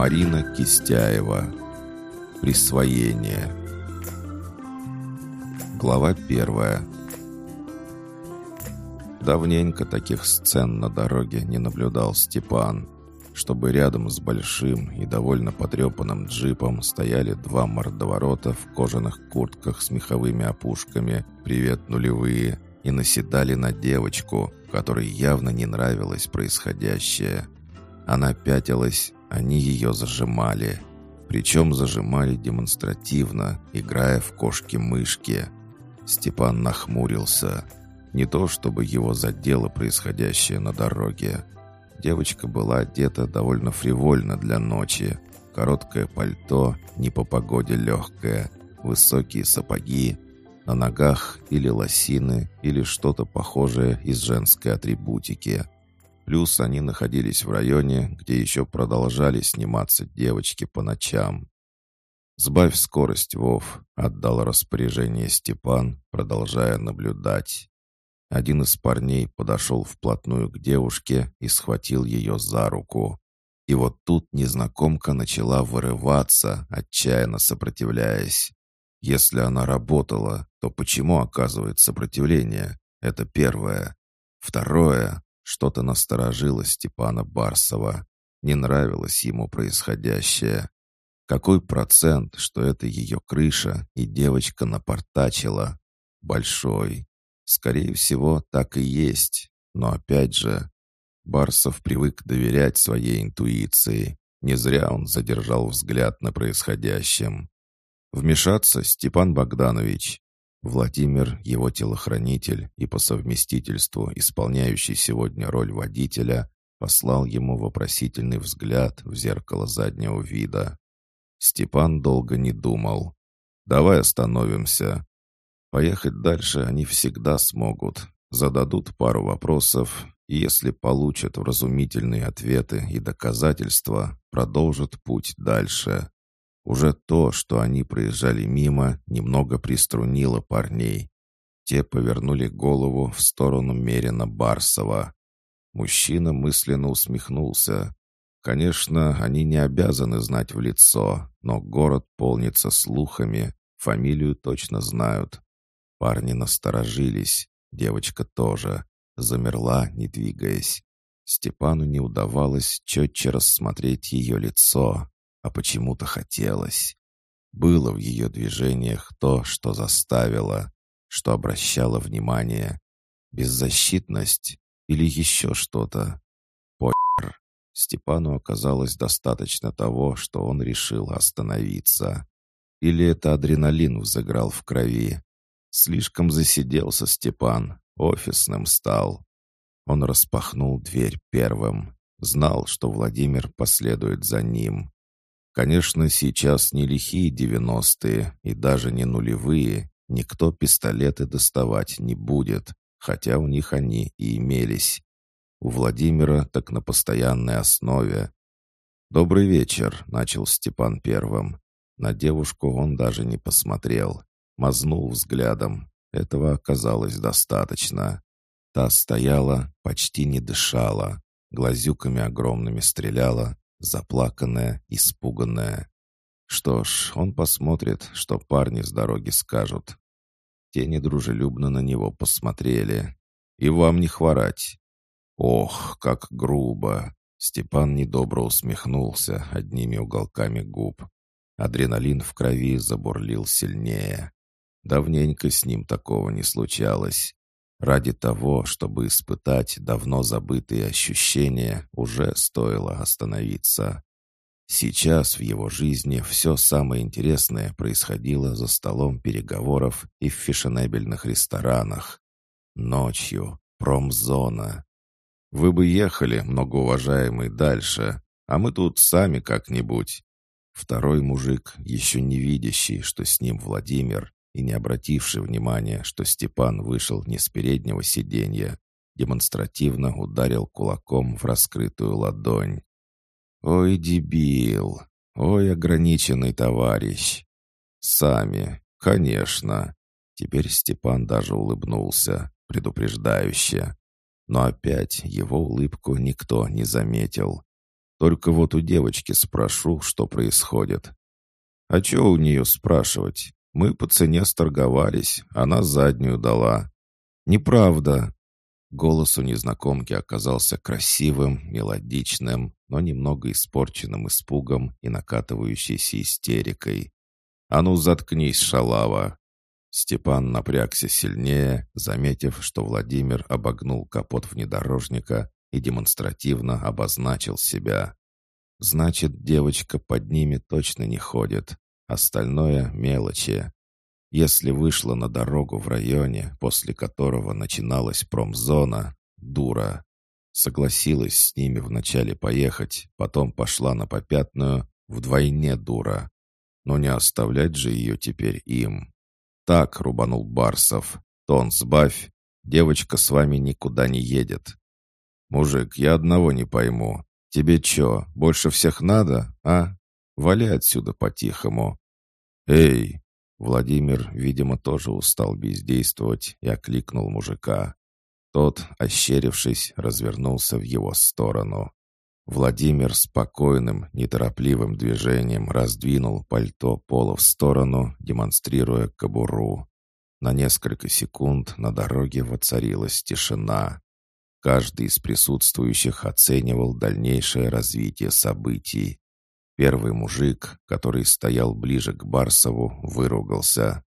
Марина Кистяева. Присвоение. Глава первая. Давненько таких сцен на дороге не наблюдал Степан. Чтобы рядом с большим и довольно потрепанным джипом стояли два мордоворота в кожаных куртках с меховыми опушками «Привет, нулевые!» и наседали на девочку, которой явно не нравилось происходящее. Она пятилась, они ее зажимали. Причем зажимали демонстративно, играя в кошки-мышки. Степан нахмурился. Не то, чтобы его задело происходящее на дороге. Девочка была одета довольно фривольно для ночи. Короткое пальто, не по погоде легкое, высокие сапоги, на ногах или лосины, или что-то похожее из женской атрибутики. Плюс они находились в районе, где еще продолжали сниматься девочки по ночам. «Сбавь скорость, Вов», — отдал распоряжение Степан, продолжая наблюдать. Один из парней подошел вплотную к девушке и схватил ее за руку. И вот тут незнакомка начала вырываться, отчаянно сопротивляясь. Если она работала, то почему оказывает сопротивление? Это первое. Второе. Что-то насторожило Степана Барсова. Не нравилось ему происходящее. Какой процент, что это ее крыша, и девочка напортачила? Большой. Скорее всего, так и есть. Но опять же, Барсов привык доверять своей интуиции. Не зря он задержал взгляд на происходящем. Вмешаться, Степан Богданович. Владимир, его телохранитель и по совместительству исполняющий сегодня роль водителя, послал ему вопросительный взгляд в зеркало заднего вида. Степан долго не думал. «Давай остановимся. Поехать дальше они всегда смогут. Зададут пару вопросов, и если получат вразумительные ответы и доказательства, продолжат путь дальше. Уже то, что они проезжали мимо, немного приструнило парней. Те повернули голову в сторону Мерина Барсова. Мужчина мысленно усмехнулся. Конечно, они не обязаны знать в лицо, но город полнится слухами, фамилию точно знают. Парни насторожились, девочка тоже. Замерла, не двигаясь. Степану не удавалось четче рассмотреть ее лицо, а почему-то хотелось. Было в ее движениях то, что заставило, что обращало внимание. Беззащитность или еще что-то. Похер. Степану оказалось достаточно того, что он решил остановиться. Или это адреналин взыграл в крови. Слишком засиделся Степан, офисным стал. Он распахнул дверь первым. Знал, что Владимир последует за ним. Конечно, сейчас не лихие девяностые и даже не нулевые, никто пистолеты доставать не будет, хотя у них они и имелись. У Владимира так на постоянной основе. «Добрый вечер», — начал Степан первым. На девушку он даже не посмотрел. Мазнул взглядом. Этого оказалось достаточно. Та стояла, почти не дышала, глазюками огромными стреляла, заплаканная, испуганная. Что ж, он посмотрит, что парни с дороги скажут. Те недружелюбно на него посмотрели. «И вам не хворать!» «Ох, как грубо!» Степан недобро усмехнулся одними уголками губ. Адреналин в крови забурлил сильнее. Давненько с ним такого не случалось. Ради того, чтобы испытать давно забытые ощущения, уже стоило остановиться. Сейчас в его жизни все самое интересное происходило за столом переговоров и в фешенебельных ресторанах. Ночью, промзона. Вы бы ехали, многоуважаемый, дальше, а мы тут сами как-нибудь. Второй мужик, еще не видящий, что с ним Владимир, и не обративший внимания, что Степан вышел не с переднего сиденья, демонстративно ударил кулаком в раскрытую ладонь. «Ой, дебил! Ой, ограниченный товарищ!» «Сами, конечно!» Теперь Степан даже улыбнулся, предупреждающе. Но опять его улыбку никто не заметил. Только вот у девочки спрошу, что происходит. А что у нее спрашивать? Мы по цене сторговались, она заднюю дала. Неправда. Голос у незнакомки оказался красивым, мелодичным, но немного испорченным испугом и накатывающейся истерикой. «А ну, заткнись, шалава!» Степан напрягся сильнее, заметив, что Владимир обогнул капот внедорожника и демонстративно обозначил себя. Значит, девочка под ними точно не ходит. Остальное — мелочи. Если вышла на дорогу в районе, после которого начиналась промзона, дура. Согласилась с ними вначале поехать, потом пошла на попятную, вдвойне дура. Но не оставлять же ее теперь им. Так, рубанул Барсов. Тон сбавь. Девочка с вами никуда не едет. Мужик, я одного не пойму. Тебе чё, больше всех надо, а? Вали отсюда по-тихому. Эй! Владимир, видимо, тоже устал бездействовать и окликнул мужика. Тот, ощерившись, развернулся в его сторону. Владимир спокойным, неторопливым движением раздвинул пальто пола в сторону, демонстрируя кобуру. На несколько секунд на дороге воцарилась тишина. Каждый из присутствующих оценивал дальнейшее развитие событий. Первый мужик, который стоял ближе к Барсову, выругался.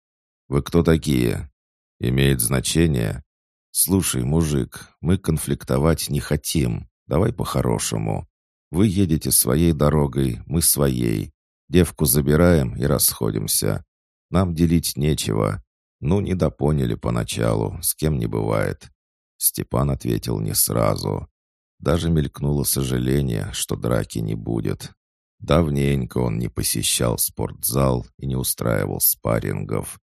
«Вы кто такие?» «Имеет значение?» «Слушай, мужик, мы конфликтовать не хотим. Давай по-хорошему. Вы едете своей дорогой, мы своей. Девку забираем и расходимся. Нам делить нечего. Ну, недопоняли поначалу, с кем не бывает. Степан ответил не сразу. Даже мелькнуло сожаление, что драки не будет. Давненько он не посещал спортзал и не устраивал спаррингов.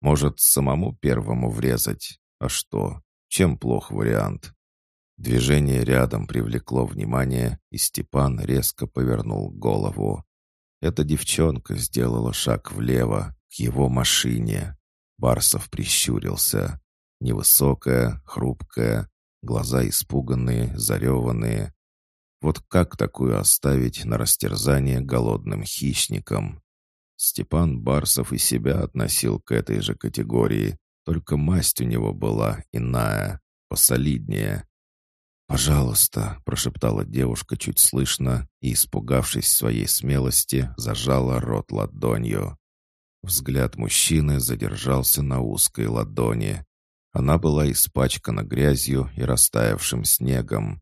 Может, самому первому врезать? А что? Чем плох вариант? Движение рядом привлекло внимание, и Степан резко повернул голову. Эта девчонка сделала шаг влево, к его машине. Барсов прищурился. Невысокая, хрупкая, глаза испуганные, зареванные. Вот как такую оставить на растерзание голодным хищникам? Степан Барсов и себя относил к этой же категории, только масть у него была иная, посолиднее. «Пожалуйста», — прошептала девушка чуть слышно и, испугавшись своей смелости, зажала рот ладонью. Взгляд мужчины задержался на узкой ладони. Она была испачкана грязью и растаявшим снегом.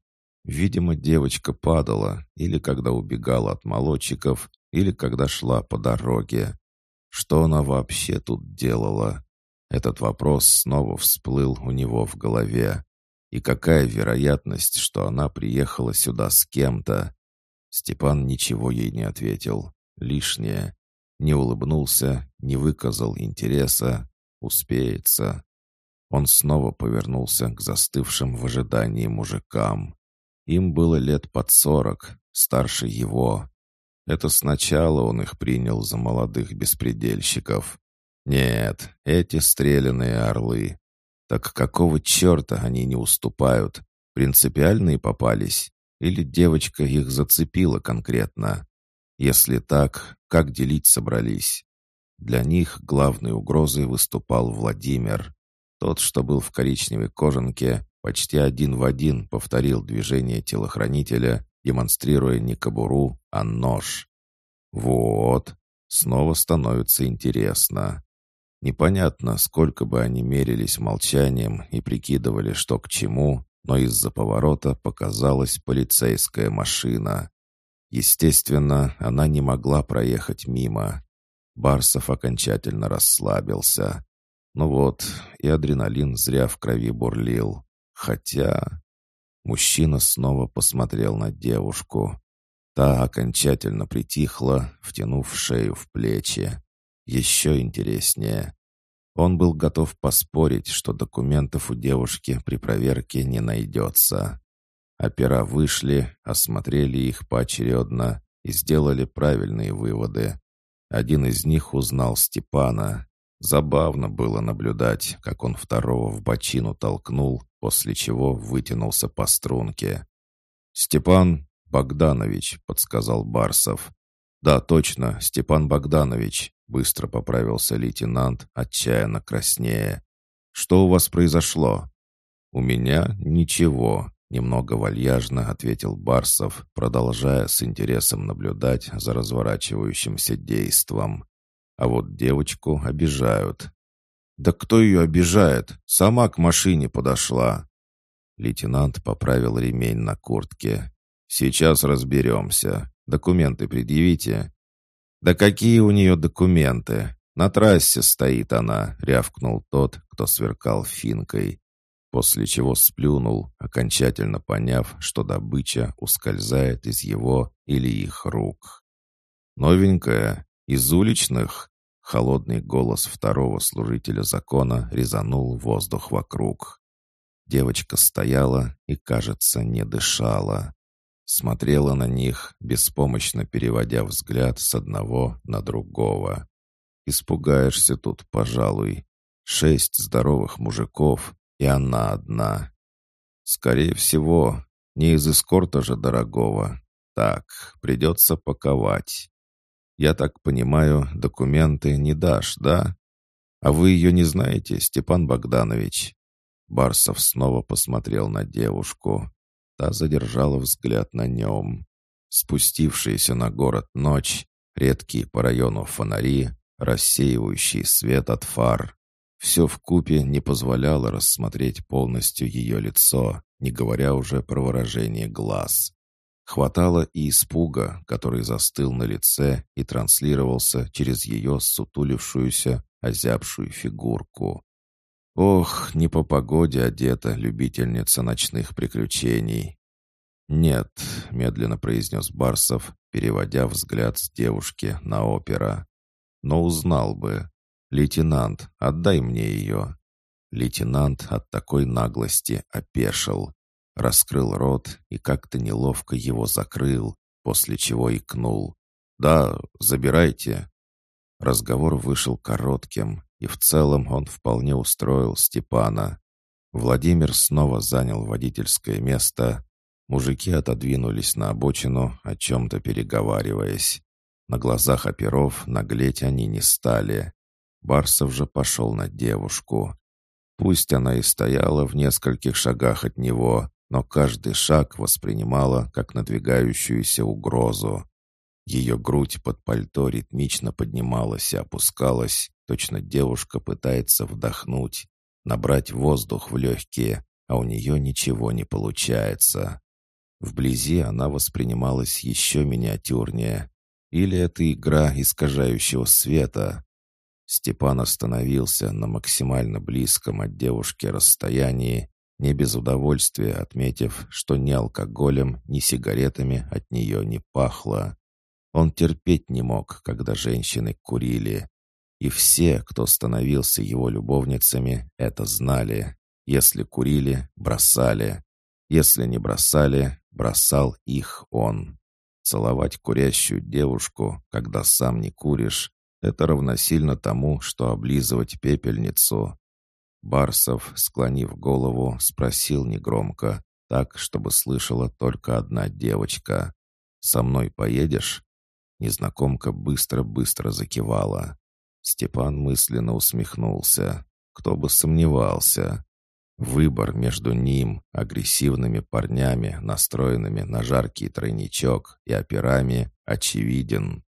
Видимо, девочка падала, или когда убегала от молодчиков, или когда шла по дороге. Что она вообще тут делала? Этот вопрос снова всплыл у него в голове. И какая вероятность, что она приехала сюда с кем-то? Степан ничего ей не ответил. Лишнее. Не улыбнулся, не выказал интереса. Успеется. Он снова повернулся к застывшим в ожидании мужикам. Им было лет под сорок, старше его. Это сначала он их принял за молодых беспредельщиков. Нет, эти стрелянные орлы. Так какого черта они не уступают? Принципиальные попались? Или девочка их зацепила конкретно? Если так, как делить собрались? Для них главной угрозой выступал Владимир. Тот, что был в коричневой кожанке, почти один в один повторил движение телохранителя, демонстрируя не кобуру, а нож. Вот, снова становится интересно. Непонятно, сколько бы они мерились молчанием и прикидывали, что к чему, но из-за поворота показалась полицейская машина. Естественно, она не могла проехать мимо. Барсов окончательно расслабился. Ну вот, и адреналин зря в крови бурлил. Хотя... Мужчина снова посмотрел на девушку. Та окончательно притихла, втянув шею в плечи. Еще интереснее. Он был готов поспорить, что документов у девушки при проверке не найдется. Опера вышли, осмотрели их поочередно и сделали правильные выводы. Один из них узнал Степана, Забавно было наблюдать, как он второго в бочину толкнул, после чего вытянулся по струнке. «Степан, «Богданович», — подсказал Барсов. «Да, точно, Степан Богданович», — быстро поправился лейтенант, отчаянно краснея. «Что у вас произошло?» «У меня ничего», — немного вальяжно ответил Барсов, продолжая с интересом наблюдать за разворачивающимся действом. «А вот девочку обижают». «Да кто ее обижает? Сама к машине подошла». Лейтенант поправил ремень на куртке. «Сейчас разберемся. Документы предъявите». «Да какие у нее документы? На трассе стоит она», — рявкнул тот, кто сверкал финкой. После чего сплюнул, окончательно поняв, что добыча ускользает из его или их рук. «Новенькая? Из уличных?» Холодный голос второго служителя закона резанул воздух вокруг. Девочка стояла и, кажется, не дышала смотрела на них, беспомощно переводя взгляд с одного на другого. Испугаешься тут, пожалуй. Шесть здоровых мужиков, и она одна. Скорее всего, не из эскорта же дорогого. Так, придется паковать. Я так понимаю, документы не дашь, да? А вы ее не знаете, Степан Богданович?» Барсов снова посмотрел на девушку. Та задержала взгляд на нем. Спустившаяся на город ночь, редкие по району фонари, рассеивающий свет от фар. Все в купе не позволяло рассмотреть полностью ее лицо, не говоря уже про выражение глаз. Хватало и испуга, который застыл на лице и транслировался через ее сутулившуюся, озябшую фигурку. Ох, не по погоде одета любительница ночных приключений. «Нет», — медленно произнес Барсов, переводя взгляд с девушки на опера. «Но узнал бы. Лейтенант, отдай мне ее». Лейтенант от такой наглости опешил, раскрыл рот и как-то неловко его закрыл, после чего икнул. «Да, забирайте». Разговор вышел коротким, и в целом он вполне устроил Степана. Владимир снова занял водительское место. Мужики отодвинулись на обочину, о чем-то переговариваясь. На глазах оперов наглеть они не стали. Барсов же пошел на девушку. Пусть она и стояла в нескольких шагах от него, но каждый шаг воспринимала как надвигающуюся угрозу. Ее грудь под пальто ритмично поднималась и опускалась, точно девушка пытается вдохнуть, набрать воздух в легкие, а у нее ничего не получается. Вблизи она воспринималась еще миниатюрнее. Или это игра искажающего света? Степан остановился на максимально близком от девушки расстоянии, не без удовольствия отметив, что ни алкоголем, ни сигаретами от нее не пахло. Он терпеть не мог, когда женщины курили. И все, кто становился его любовницами, это знали. Если курили, бросали. Если не бросали, бросал их он. Целовать курящую девушку, когда сам не куришь, это равносильно тому, что облизывать пепельницу. Барсов, склонив голову, спросил негромко, так, чтобы слышала только одна девочка. «Со мной поедешь?» Незнакомка быстро-быстро закивала. Степан мысленно усмехнулся. Кто бы сомневался. Выбор между ним, агрессивными парнями, настроенными на жаркий тройничок, и операми очевиден.